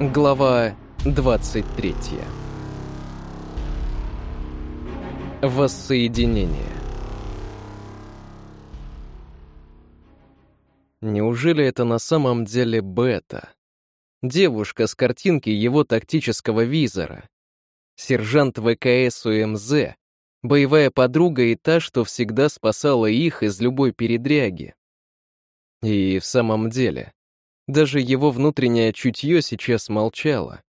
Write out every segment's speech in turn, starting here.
Глава 23. Воссоединение. Неужели это на самом деле Бета? Девушка с картинки его тактического визора. Сержант ВКС УМЗ, боевая подруга и та, что всегда спасала их из любой передряги. И в самом деле, даже его внутреннее чутье сейчас молчало.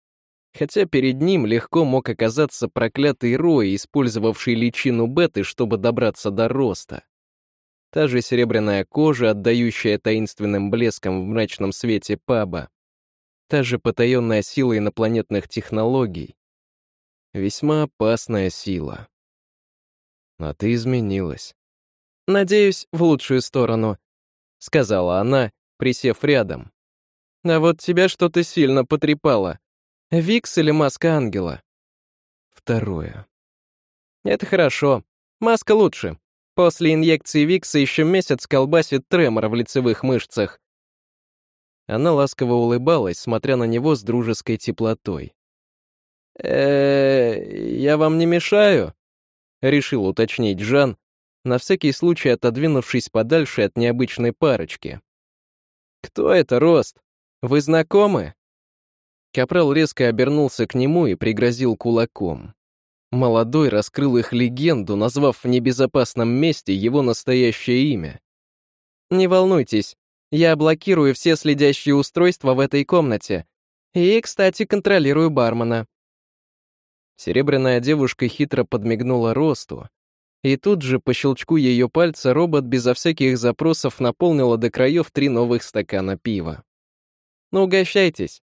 Хотя перед ним легко мог оказаться проклятый Рой, использовавший личину беты, чтобы добраться до роста. Та же серебряная кожа, отдающая таинственным блеском в мрачном свете паба. Та же потаенная сила инопланетных технологий. Весьма опасная сила. А ты изменилась. «Надеюсь, в лучшую сторону», — сказала она, присев рядом. А вот тебя что-то сильно потрепало. Викс или маска ангела? Второе. Это хорошо. Маска лучше. После инъекции Викса еще месяц колбасит тремор в лицевых мышцах. Она ласково улыбалась, смотря на него с дружеской теплотой. э я вам не мешаю?» — решил уточнить Жан, на всякий случай отодвинувшись подальше от необычной парочки. «Кто это, Рост?» Вы знакомы?» Капрал резко обернулся к нему и пригрозил кулаком. Молодой раскрыл их легенду, назвав в небезопасном месте его настоящее имя. «Не волнуйтесь, я блокирую все следящие устройства в этой комнате. И, кстати, контролирую бармена». Серебряная девушка хитро подмигнула Росту, и тут же по щелчку ее пальца робот безо всяких запросов наполнила до краев три новых стакана пива. Ну, угощайтесь.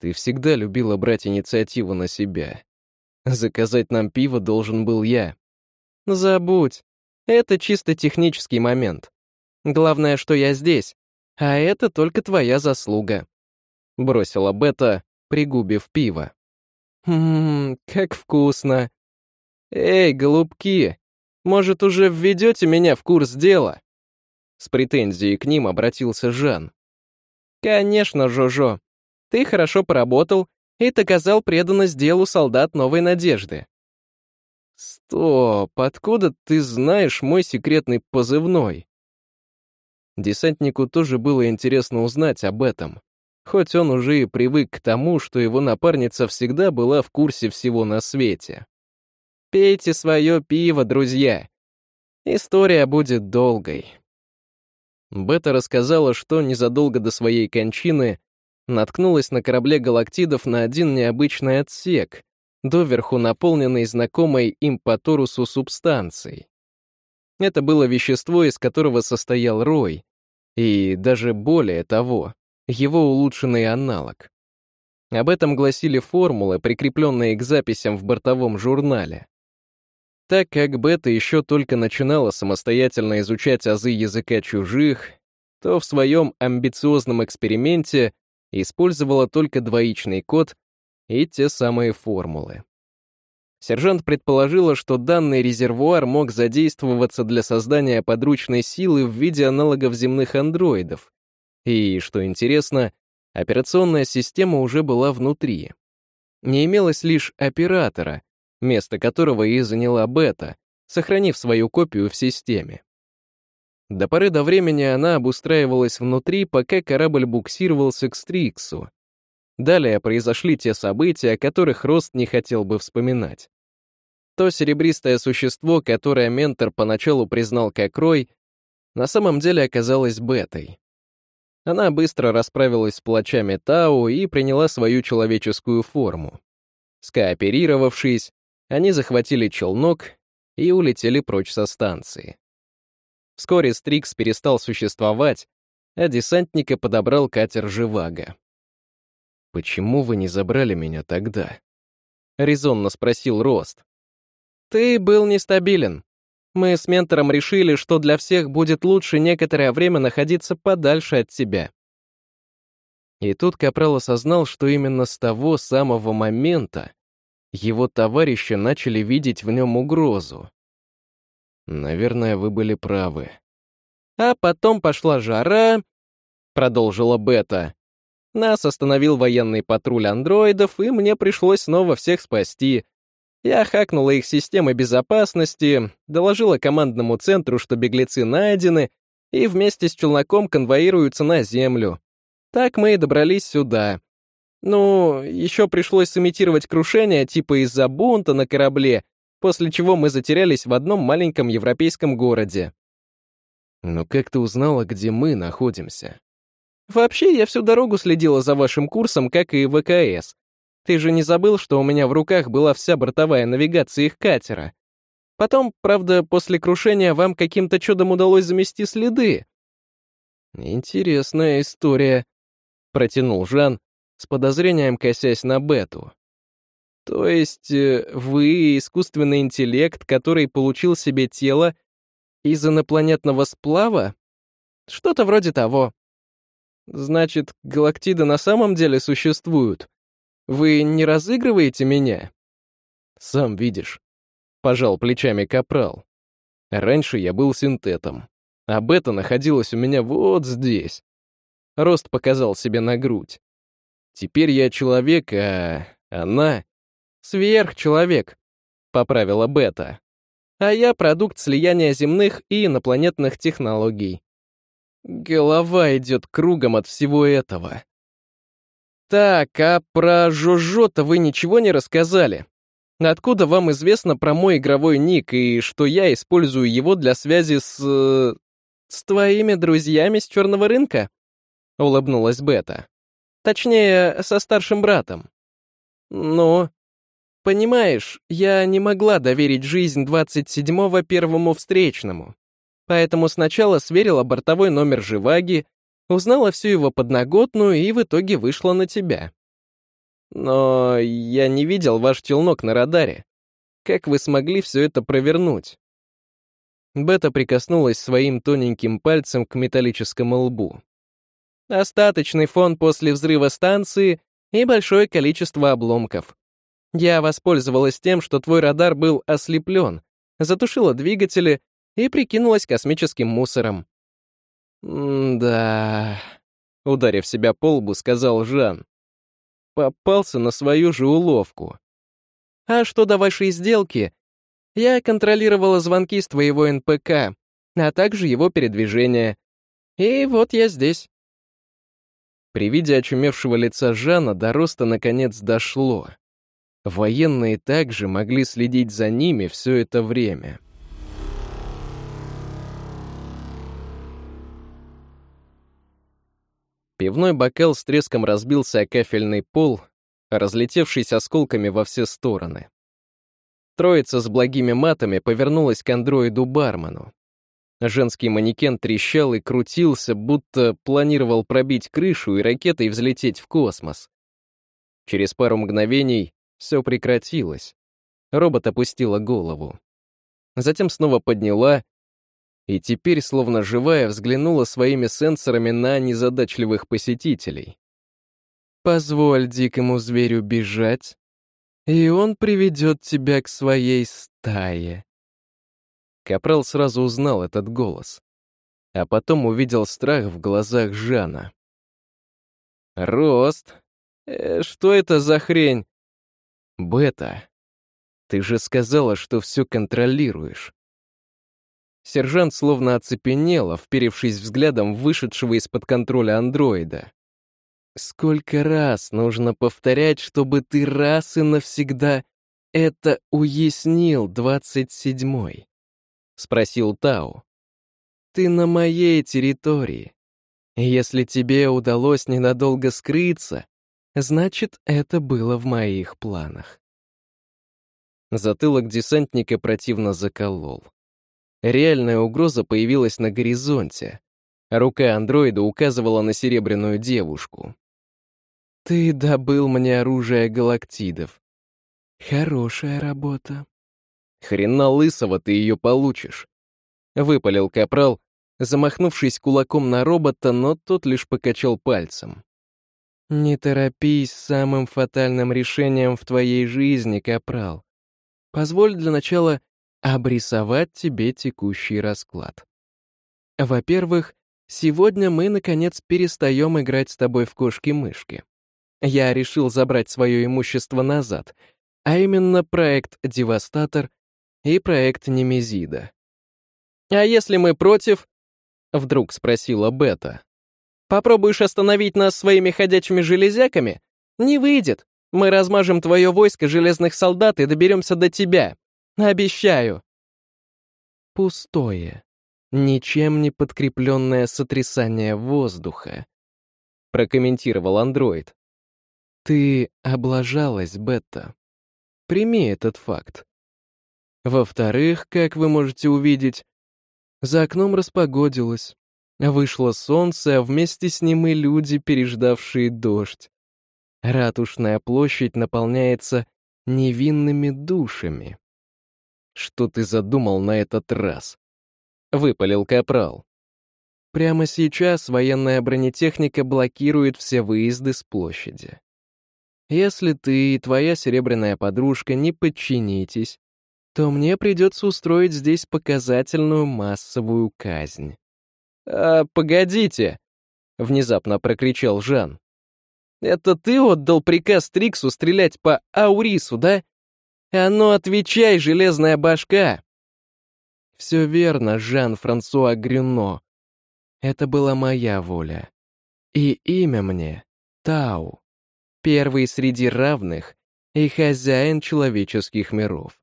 Ты всегда любила брать инициативу на себя. Заказать нам пиво должен был я. Забудь. Это чисто технический момент. Главное, что я здесь. А это только твоя заслуга. Бросила Бета, пригубив пиво. Ммм, как вкусно. Эй, голубки, может, уже введете меня в курс дела? С претензией к ним обратился Жан. «Конечно, Жожо. Ты хорошо поработал и доказал преданность делу солдат Новой Надежды». «Стоп, откуда ты знаешь мой секретный позывной?» Десантнику тоже было интересно узнать об этом, хоть он уже и привык к тому, что его напарница всегда была в курсе всего на свете. «Пейте свое пиво, друзья. История будет долгой». Бета рассказала, что незадолго до своей кончины наткнулась на корабле галактидов на один необычный отсек, доверху наполненный знакомой им по Торусу субстанцией. Это было вещество, из которого состоял Рой, и даже более того, его улучшенный аналог. Об этом гласили формулы, прикрепленные к записям в бортовом журнале. Так как Бета еще только начинала самостоятельно изучать азы языка чужих, то в своем амбициозном эксперименте использовала только двоичный код и те самые формулы. Сержант предположила, что данный резервуар мог задействоваться для создания подручной силы в виде аналогов земных андроидов. И, что интересно, операционная система уже была внутри. Не имелось лишь оператора, место которого и заняла бета, сохранив свою копию в системе. До поры до времени она обустраивалась внутри, пока корабль буксировался к Стриксу. Далее произошли те события, о которых Рост не хотел бы вспоминать. То серебристое существо, которое ментор поначалу признал как Рой, на самом деле оказалось бетой. Она быстро расправилась с плачами Тау и приняла свою человеческую форму. Скооперировавшись, они захватили челнок и улетели прочь со станции. Вскоре Стрикс перестал существовать, а десантника подобрал катер «Живаго». «Почему вы не забрали меня тогда?» — резонно спросил Рост. «Ты был нестабилен. Мы с ментором решили, что для всех будет лучше некоторое время находиться подальше от тебя». И тут Капрал осознал, что именно с того самого момента его товарищи начали видеть в нем угрозу. Наверное, вы были правы. А потом пошла жара, продолжила Бета. Нас остановил военный патруль андроидов, и мне пришлось снова всех спасти. Я хакнула их системы безопасности, доложила командному центру, что беглецы найдены, и вместе с челноком конвоируются на Землю. Так мы и добрались сюда. Ну, еще пришлось сымитировать крушение типа из-за бунта на корабле, после чего мы затерялись в одном маленьком европейском городе. «Но как ты узнала, где мы находимся?» Вообще, я всю дорогу следила за вашим курсом, как и ВКС. Ты же не забыл, что у меня в руках была вся бортовая навигация их катера? Потом, правда, после крушения вам каким-то чудом удалось замести следы. Интересная история, протянул Жан, с подозрением косясь на Бету. То есть э, вы искусственный интеллект, который получил себе тело из инопланетного сплава? Что-то вроде того. Значит, галактиды на самом деле существуют? Вы не разыгрываете меня? Сам видишь. Пожал плечами Капрал. Раньше я был синтетом, а бета находилась у меня вот здесь. Рост показал себе на грудь. Теперь я человек, а она — сверхчеловек, поправила бета. А я продукт слияния земных и инопланетных технологий. Голова идет кругом от всего этого. Так, а про Жожо-то вы ничего не рассказали? Откуда вам известно про мой игровой ник и что я использую его для связи с... с твоими друзьями с черного рынка? Улыбнулась Бета. Точнее, со старшим братом. Ну, понимаешь, я не могла доверить жизнь 27-го первому встречному. Поэтому сначала сверила бортовой номер Живаги, узнала всю его подноготную и в итоге вышла на тебя. Но я не видел ваш челнок на радаре. Как вы смогли все это провернуть? Бета прикоснулась своим тоненьким пальцем к металлическому лбу. Остаточный фон после взрыва станции и большое количество обломков. Я воспользовалась тем, что твой радар был ослеплен, затушила двигатели и прикинулась космическим мусором. «Да...» — ударив себя по лбу, сказал Жан. Попался на свою же уловку. «А что до вашей сделки? Я контролировала звонки с твоего НПК, а также его передвижение. И вот я здесь». При виде очумевшего лица Жана до роста наконец дошло. Военные также могли следить за ними все это время. Пивной бокал с треском разбился о кафельный пол, разлетевшись осколками во все стороны. Троица с благими матами повернулась к андроиду-бармену. Женский манекен трещал и крутился, будто планировал пробить крышу и ракетой взлететь в космос. Через пару мгновений все прекратилось. Робот опустила голову. Затем снова подняла и теперь, словно живая, взглянула своими сенсорами на незадачливых посетителей. «Позволь дикому зверю бежать, и он приведет тебя к своей стае». Капрал сразу узнал этот голос, а потом увидел страх в глазах Жана. «Рост? Э, что это за хрень?» «Бета, ты же сказала, что все контролируешь. Сержант словно оцепенела, вперевшись взглядом вышедшего из-под контроля андроида. «Сколько раз нужно повторять, чтобы ты раз и навсегда это уяснил, двадцать седьмой?» — спросил Тау. «Ты на моей территории. Если тебе удалось ненадолго скрыться, значит, это было в моих планах». Затылок десантника противно заколол. Реальная угроза появилась на горизонте. Рука андроида указывала на серебряную девушку. «Ты добыл мне оружие галактидов. Хорошая работа». «Хрена лысого ты ее получишь», — выпалил Капрал, замахнувшись кулаком на робота, но тот лишь покачал пальцем. «Не торопись с самым фатальным решением в твоей жизни, Капрал. Позволь для начала обрисовать тебе текущий расклад. Во-первых, Сегодня мы, наконец, перестаем играть с тобой в кошки-мышки. Я решил забрать свое имущество назад, а именно проект «Девастатор» и проект «Немезида». «А если мы против?» — вдруг спросила Бета. «Попробуешь остановить нас своими ходячими железяками? Не выйдет. Мы размажем твое войско железных солдат и доберемся до тебя. Обещаю». Пустое, ничем не подкрепленное сотрясание воздуха, прокомментировал андроид. Ты облажалась, Бетта. Прими этот факт. Во-вторых, как вы можете увидеть, за окном распогодилось. Вышло солнце, а вместе с ним и люди, переждавшие дождь. Ратушная площадь наполняется невинными душами. «Что ты задумал на этот раз?» — выпалил Капрал. Прямо сейчас военная бронетехника блокирует все выезды с площади. Если ты и твоя серебряная подружка не подчинитесь, то мне придется устроить здесь показательную массовую казнь. «А, погодите!» — внезапно прокричал Жан. «Это ты отдал приказ Триксу стрелять по Аурису, да? А ну отвечай, железная башка!» «Все верно, Жан-Франсуа Грюно. Это была моя воля. И имя мне — Тау, первый среди равных и хозяин человеческих миров.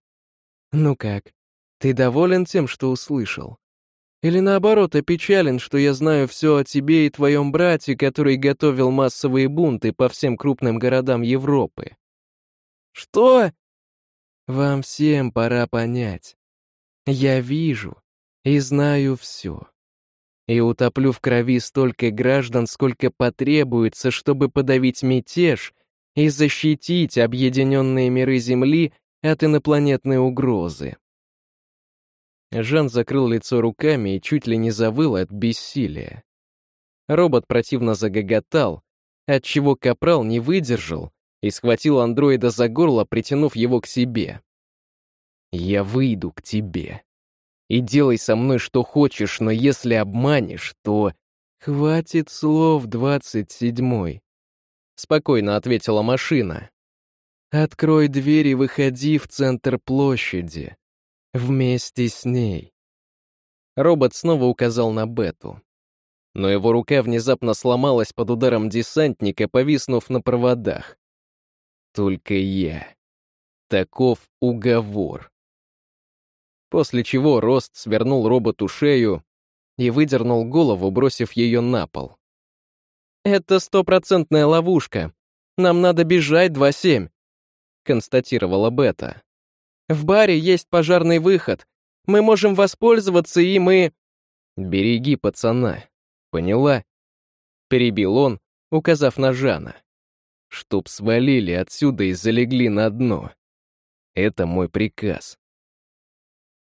Ну как, ты доволен тем, что услышал? Или наоборот, опечален, что я знаю все о тебе и твоем брате, который готовил массовые бунты по всем крупным городам Европы? Что? Вам всем пора понять. Я вижу и знаю все. И утоплю в крови столько граждан, сколько потребуется, чтобы подавить мятеж и защитить объединенные миры Земли от инопланетной угрозы. Жан закрыл лицо руками и чуть ли не завыл от бессилия. Робот противно загоготал, отчего Капрал не выдержал и схватил андроида за горло, притянув его к себе. «Я выйду к тебе. И делай со мной что хочешь, но если обманешь, то...» «Хватит слов, двадцать седьмой», — спокойно ответила машина. Открой дверь и выходи в центр площади. Вместе с ней. Робот снова указал на Бету. Но его рука внезапно сломалась под ударом десантника, повиснув на проводах. Только я. Таков уговор. После чего Рост свернул роботу шею и выдернул голову, бросив ее на пол. «Это стопроцентная ловушка. Нам надо бежать 2-7. — констатировала Бета. «В баре есть пожарный выход. Мы можем воспользоваться, и мы...» «Береги пацана. Поняла?» Перебил он, указав на Жана. «Чтоб свалили отсюда и залегли на дно. Это мой приказ».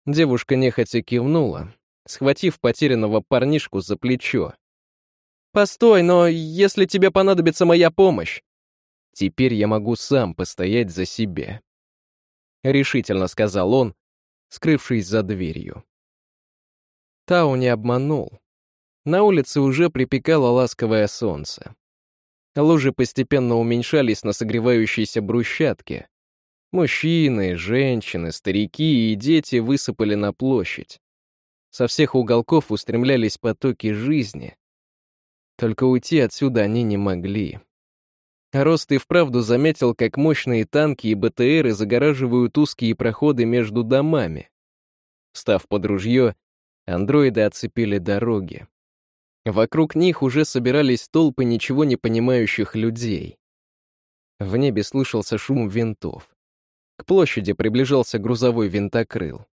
Девушка нехотя кивнула, схватив потерянного парнишку за плечо. «Постой, но если тебе понадобится моя помощь, Теперь я могу сам постоять за себя. Решительно сказал он, скрывшись за дверью. Тау не обманул. На улице уже припекало ласковое солнце. Лужи постепенно уменьшались на согревающейся брусчатке. Мужчины, женщины, старики и дети высыпали на площадь. Со всех уголков устремлялись потоки жизни. Только уйти отсюда они не могли. Рост и вправду заметил, как мощные танки и БТРы загораживают узкие проходы между домами. Став под ружье, андроиды оцепили дороги. Вокруг них уже собирались толпы ничего не понимающих людей. В небе слышался шум винтов. К площади приближался грузовой винтокрыл.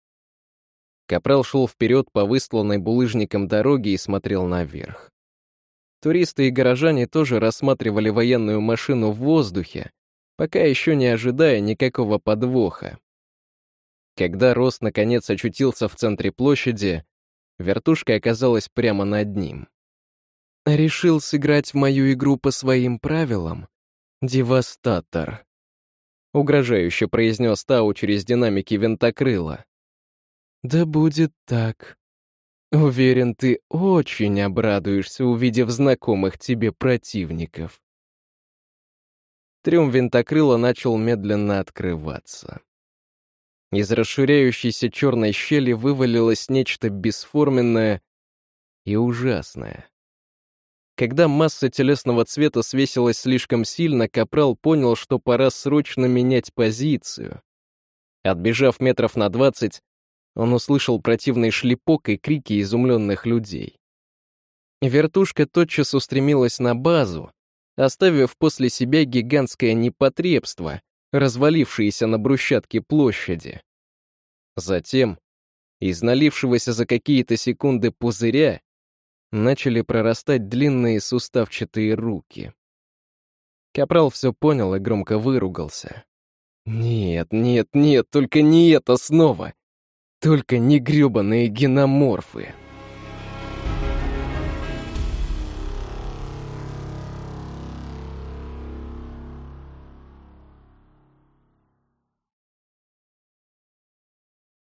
Капрал шел вперед по выстланной булыжником дороге и смотрел наверх. Туристы и горожане тоже рассматривали военную машину в воздухе, пока еще не ожидая никакого подвоха. Когда Рост наконец очутился в центре площади, вертушка оказалась прямо над ним. «Решил сыграть в мою игру по своим правилам? Девастатор», — угрожающе произнес Тау через динамики винтокрыла. «Да будет так», Уверен, ты очень обрадуешься, увидев знакомых тебе противников. Трюм винтокрыла начал медленно открываться. Из расширяющейся черной щели вывалилось нечто бесформенное и ужасное. Когда масса телесного цвета свесилась слишком сильно, Капрал понял, что пора срочно менять позицию. Отбежав метров на двадцать, он услышал противный шлепок и крики изумленных людей. Вертушка тотчас устремилась на базу, оставив после себя гигантское непотребство, развалившиеся на брусчатке площади. Затем, из налившегося за какие-то секунды пузыря, начали прорастать длинные суставчатые руки. Капрал все понял и громко выругался. «Нет, нет, нет, только не это снова! Только не грёбаные геноморфы!»